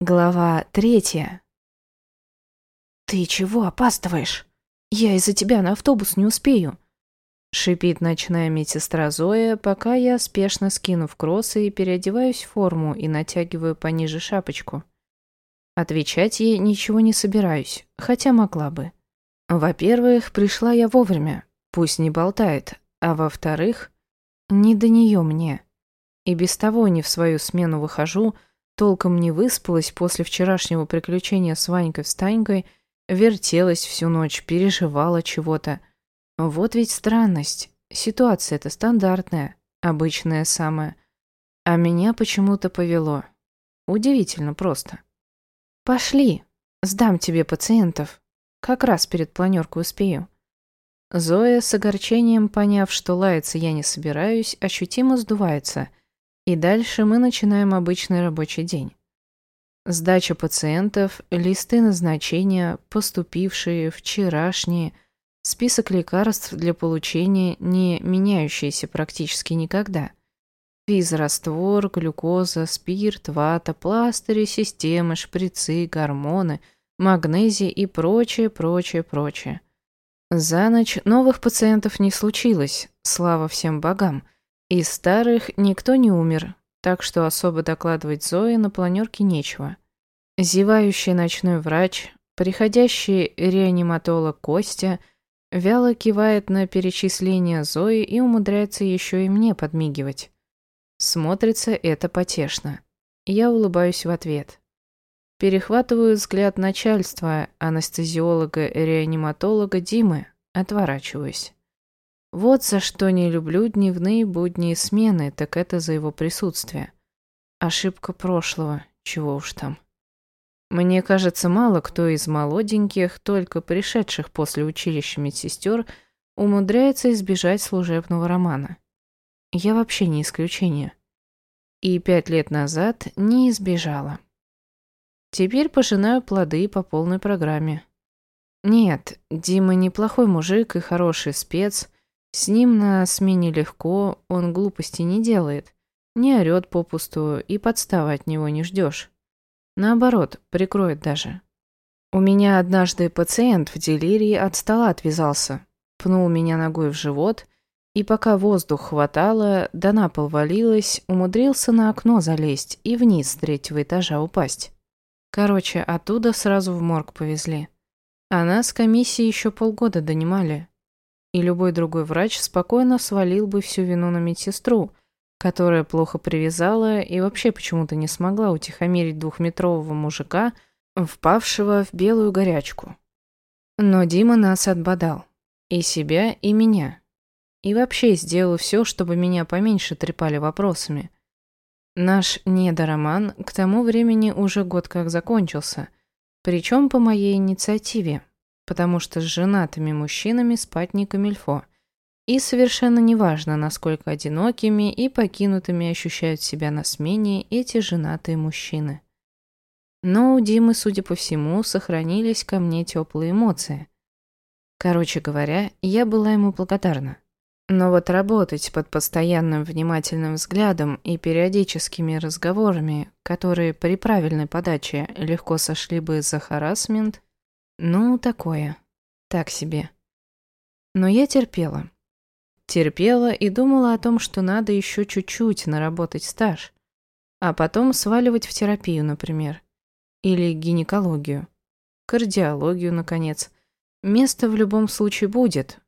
Глава третья. «Ты чего опаздываешь? Я из-за тебя на автобус не успею!» Шипит ночная медсестра Зоя, пока я, спешно скинув кроссы, переодеваюсь в форму и натягиваю пониже шапочку. Отвечать ей ничего не собираюсь, хотя могла бы. Во-первых, пришла я вовремя, пусть не болтает, а во-вторых, не до нее мне. И без того не в свою смену выхожу, толком не выспалась после вчерашнего приключения с Ванькой-встанькой, вертелась всю ночь, переживала чего-то. Вот ведь странность. Ситуация-то стандартная, обычная самая. А меня почему-то повело. Удивительно просто. «Пошли, сдам тебе пациентов. Как раз перед планеркой успею». Зоя, с огорчением поняв, что лаяться я не собираюсь, ощутимо сдувается – и дальше мы начинаем обычный рабочий день. Сдача пациентов, листы назначения, поступившие, вчерашние, список лекарств для получения, не меняющиеся практически никогда. Физраствор, глюкоза, спирт, вата, пластыри, системы, шприцы, гормоны, магнезий и прочее, прочее, прочее. За ночь новых пациентов не случилось, слава всем богам – из старых никто не умер, так что особо докладывать Зое на планерке нечего. Зевающий ночной врач, приходящий реаниматолог Костя вяло кивает на перечисление Зои и умудряется еще и мне подмигивать. Смотрится это потешно. Я улыбаюсь в ответ. Перехватываю взгляд начальства, анестезиолога-реаниматолога Димы, отворачиваюсь. Вот за что не люблю дневные будние смены, так это за его присутствие. Ошибка прошлого, чего уж там. Мне кажется, мало кто из молоденьких, только пришедших после училища медсестер, умудряется избежать служебного романа. Я вообще не исключение. И пять лет назад не избежала. Теперь пожинаю плоды по полной программе. Нет, Дима неплохой мужик и хороший спец, с ним на смене легко, он глупости не делает, не орёт попусту и подставы от него не ждешь. Наоборот, прикроет даже. У меня однажды пациент в делирии от стола отвязался, пнул меня ногой в живот, и пока воздух хватало, да на пол валилось, умудрился на окно залезть и вниз с третьего этажа упасть. Короче, оттуда сразу в морг повезли. А нас комиссии еще полгода донимали, и любой другой врач спокойно свалил бы всю вину на медсестру, которая плохо привязала и вообще почему-то не смогла утихомирить двухметрового мужика, впавшего в белую горячку. Но Дима нас отбодал. И себя, и меня. И вообще сделал все, чтобы меня поменьше трепали вопросами. Наш недороман к тому времени уже год как закончился, причем по моей инициативе, потому что с женатыми мужчинами спать не камильфо. И совершенно неважно, насколько одинокими и покинутыми ощущают себя на смене эти женатые мужчины. Но у Димы, судя по всему, сохранились ко мне теплые эмоции. Короче говоря, я была ему благодарна. Но вот работать под постоянным внимательным взглядом и периодическими разговорами, которые при правильной подаче легко сошли бы за харасмент, ну, такое. Так себе. Но я терпела. Терпела и думала о том, что надо еще чуть-чуть наработать стаж. А потом сваливать в терапию, например. Или гинекологию. Кардиологию, наконец. Место в любом случае будет.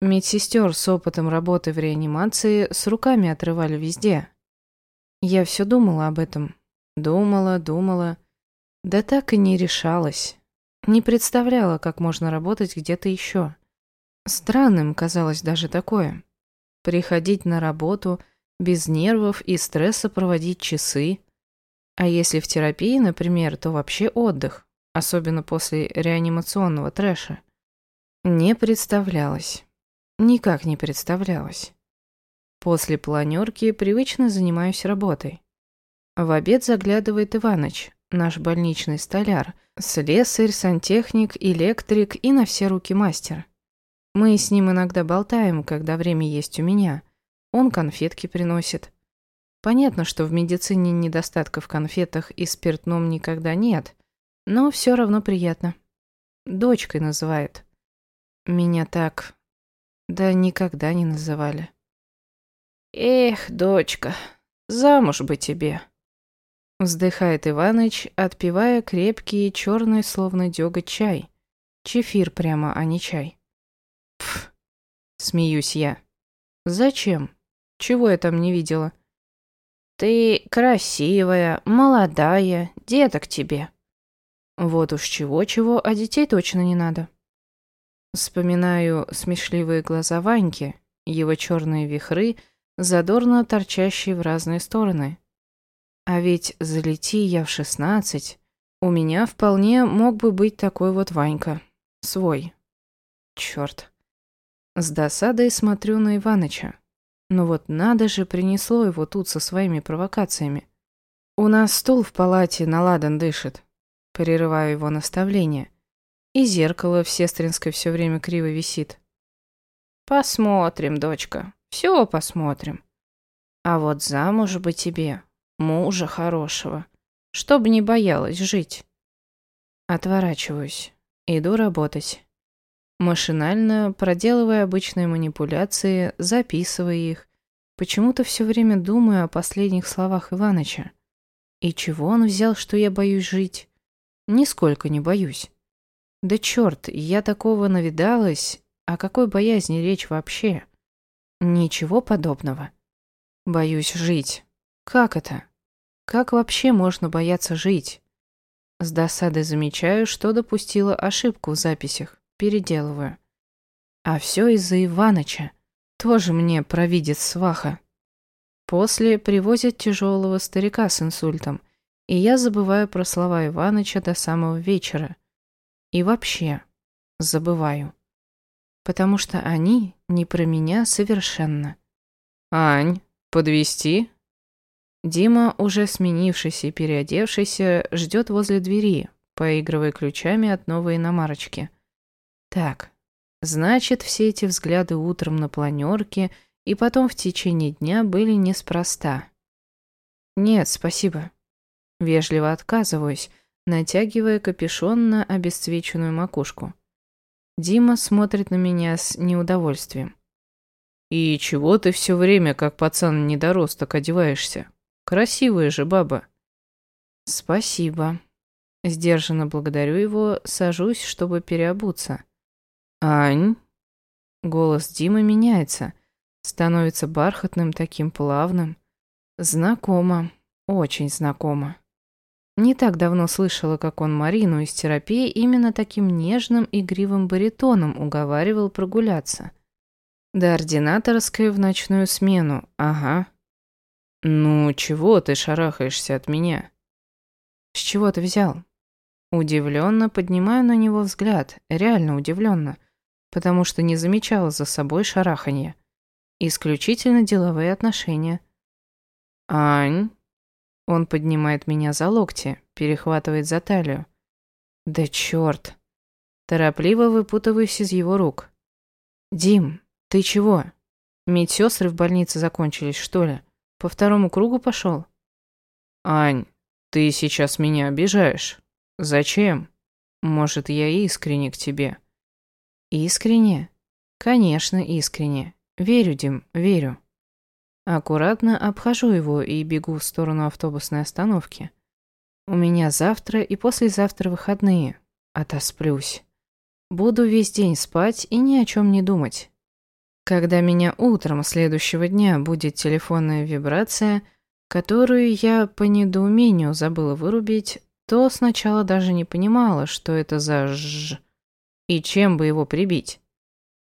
Медсестер с опытом работы в реанимации с руками отрывали везде. Я все думала об этом. Думала, думала. Да так и не решалась. Не представляла, как можно работать где-то еще. Странным казалось даже такое. Приходить на работу, без нервов и стресса проводить часы. А если в терапии, например, то вообще отдых, особенно после реанимационного трэша. Не представлялось. Никак не представлялось. После планерки привычно занимаюсь работой. В обед заглядывает Иваныч, наш больничный столяр, слесарь, сантехник, электрик и на все руки мастер. Мы с ним иногда болтаем, когда время есть у меня. Он конфетки приносит. Понятно, что в медицине недостатка в конфетах и спиртном никогда нет, но все равно приятно. Дочкой называют. Меня так... Да никогда не называли. «Эх, дочка, замуж бы тебе!» Вздыхает Иваныч, отпивая крепкий, черный, словно дёготь чай. Чефир прямо, а не чай. Пф, смеюсь я. Зачем? Чего я там не видела? Ты красивая, молодая, деток тебе. Вот уж чего-чего, а детей точно не надо. Вспоминаю смешливые глаза Ваньки, его черные вихры, задорно торчащие в разные стороны. А ведь залети я в шестнадцать, у меня вполне мог бы быть такой вот Ванька. Свой. Черт. С досадой смотрю на Иваныча. Но вот надо же принесло его тут со своими провокациями. У нас стул в палате наладан дышит. Прерываю его наставление. И зеркало в сестринской все время криво висит. Посмотрим, дочка, все посмотрим. А вот замуж бы тебе, мужа хорошего, чтоб не боялась жить. Отворачиваюсь, иду работать. Машинально, проделывая обычные манипуляции, записывая их, почему-то все время думаю о последних словах Иваныча. И чего он взял, что я боюсь жить? Нисколько не боюсь. Да черт, я такого навидалась. О какой боязни речь вообще? Ничего подобного. Боюсь жить. Как это? Как вообще можно бояться жить? С досадой замечаю, что допустила ошибку в записях. Переделываю. А все из-за Иваныча. Тоже мне провидец сваха. После привозят тяжелого старика с инсультом, и я забываю про слова Иваныча до самого вечера. И вообще забываю. Потому что они не про меня совершенно. «Ань, подвести? Дима, уже сменившийся и переодевшийся, ждет возле двери, поигрывая ключами от новой иномарочки. Так, значит, все эти взгляды утром на планерке и потом в течение дня были неспроста. Нет, спасибо. Вежливо отказываюсь, натягивая капюшон на обесцвеченную макушку. Дима смотрит на меня с неудовольствием. «И чего ты все время, как пацан недоросток, одеваешься? Красивая же баба». «Спасибо». Сдержанно благодарю его, сажусь, чтобы переобуться. «Ань?» Голос Димы меняется, становится бархатным, таким плавным. Знакомо, очень знакомо. Не так давно слышала, как он Марину из терапии именно таким нежным, игривым баритоном уговаривал прогуляться. Да ординаторской в ночную смену, ага. «Ну, чего ты шарахаешься от меня?» «С чего ты взял?» Удивленно поднимаю на него взгляд, реально удивленно, потому что не замечала за собой шараханье. Исключительно деловые отношения. «Ань?» Он поднимает меня за локти, перехватывает за талию. Да черт! Торопливо выпутываюсь из его рук. «Дим, ты чего? Медсестры в больнице закончились, что ли? По второму кругу пошел?» «Ань, ты сейчас меня обижаешь. Зачем? Может, я искренне к тебе?» «Искренне? Конечно, искренне. Верю, Дим, верю». Аккуратно обхожу его и бегу в сторону автобусной остановки. У меня завтра и послезавтра выходные. Отосплюсь. Буду весь день спать и ни о чем не думать. Когда меня утром следующего дня будет телефонная вибрация, которую я по недоумению забыла вырубить, то сначала даже не понимала, что это за ж и чем бы его прибить.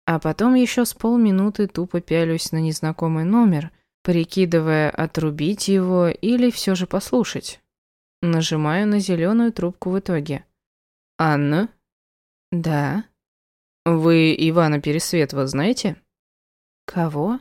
А потом еще с полминуты тупо пялюсь на незнакомый номер, прикидывая, отрубить его или все же послушать. Нажимаю на зеленую трубку в итоге. «Анна?» «Да». «Вы Ивана Пересветова знаете?» «Кого?»